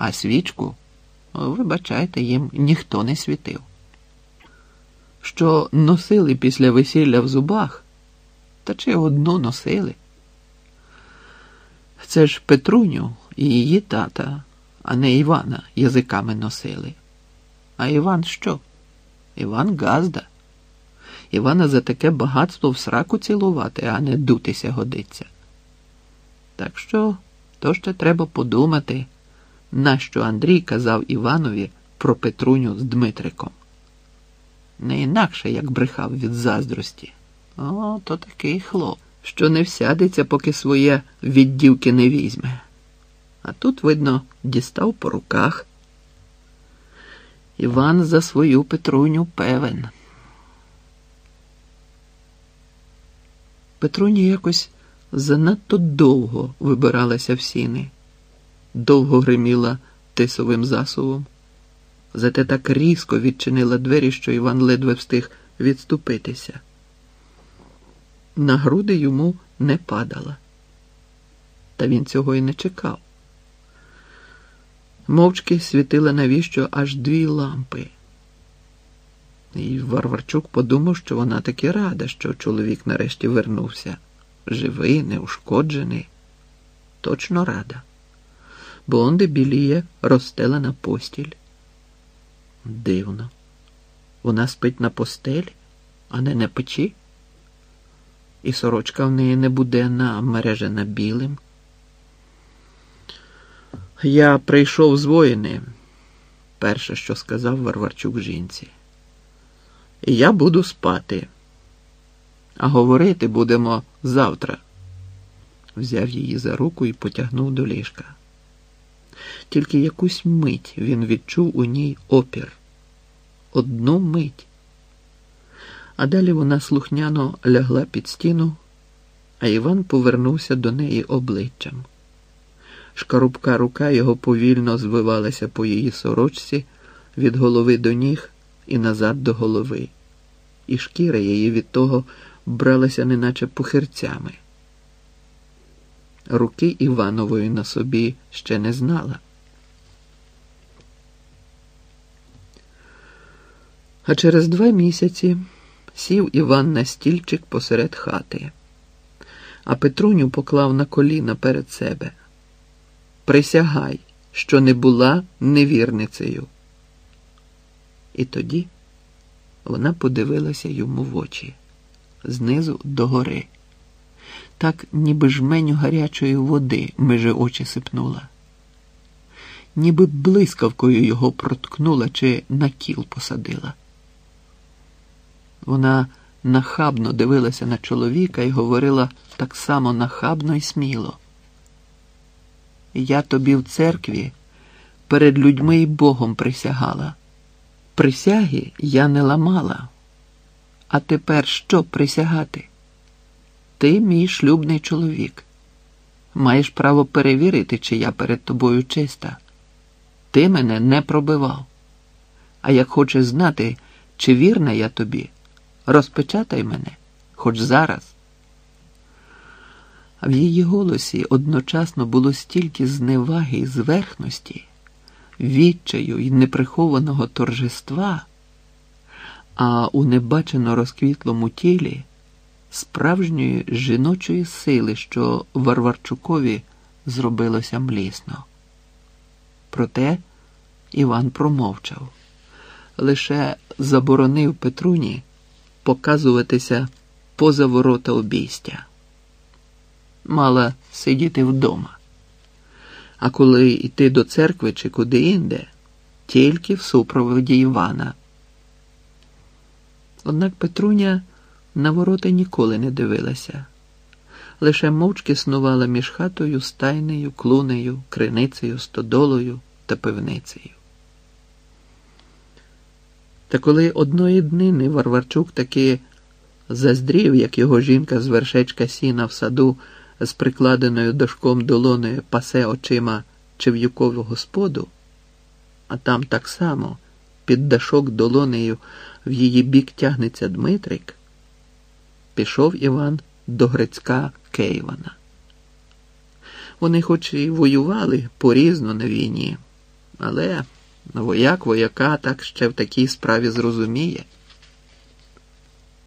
а свічку, вибачайте, їм ніхто не світив. Що носили після весілля в зубах, та чи одну носили. Це ж Петруню і її тата, а не Івана язиками носили. А Іван що? Іван Газда. Івана за таке багатство в сраку цілувати, а не дутися годиться. Так що то ще треба подумати, нащо Андрій казав Іванові про Петруню з Дмитриком. Не інакше як брехав від заздрості. О, то такий хлоп, що не всядеться, поки своє від дівки не візьме. А тут, видно, дістав по руках. Іван за свою Петруню певен. Петруня якось занадто довго вибиралася в сіни, довго гриміла тисовим засувом. Зате так різко відчинила двері, що Іван ледве встиг відступитися. На груди йому не падала, та він цього і не чекав. Мовчки світила навіщо аж дві лампи. І Варварчук подумав, що вона таки рада, що чоловік нарешті вернувся. Живий, неушкоджений. Точно рада. Бо онде біліє розстелена постіль. Дивно. Вона спить на постелі, а не на печі. І сорочка в неї не буденна, а мережена білим. Я прийшов з воїни, перше, що сказав Варварчук жінці. І я буду спати, а говорити будемо завтра. Взяв її за руку і потягнув до ліжка. Тільки якусь мить він відчув у ній опір. Одну мить. А далі вона слухняно лягла під стіну, а Іван повернувся до неї обличчям. Шкарубка рука його повільно звивалася по її сорочці від голови до ніг і назад до голови, і шкіра її від того бралася неначе пухирцями. Руки Іванової на собі ще не знала. А через два місяці сів Іван на стільчик посеред хати, а Петруню поклав на коліна перед себе. Присягай, що не була невірницею. І тоді вона подивилася йому в очі знизу до гори. Так, ніби жменю гарячої води межи очі сипнула, ніби блискавкою його проткнула чи на кіл посадила. Вона нахабно дивилася на чоловіка і говорила так само нахабно і сміло. Я тобі в церкві перед людьми і Богом присягала. Присяги я не ламала. А тепер що присягати? Ти мій шлюбний чоловік. Маєш право перевірити, чи я перед тобою чиста. Ти мене не пробивав. А як хочеш знати, чи вірна я тобі, розпечатай мене, хоч зараз. В її голосі одночасно було стільки зневаги і зверхності, відчаю і неприхованого торжества, а у небачено розквітлому тілі справжньої жіночої сили, що Варварчукові зробилося млісно. Проте Іван промовчав, лише заборонив Петруні показуватися поза ворота обійстя мала сидіти вдома. А коли йти до церкви чи куди інде, тільки в супроводі Івана. Однак Петруня на ворота ніколи не дивилася, лише мовчки снувала між хатою, стайнею, клунею, криницею, стодолою та пивницею. Та коли одної днини Варварчук таки заздрів, як його жінка з вершечка сіна в саду з прикладеною дошком долоною пасе очима чев'юкову господу, а там так само під дашок долонею в її бік тягнеться Дмитрик, пішов Іван до Грицька Кейвана. Вони хоч і воювали порізно на війні, Але вояк вояка так ще в такій справі зрозуміє.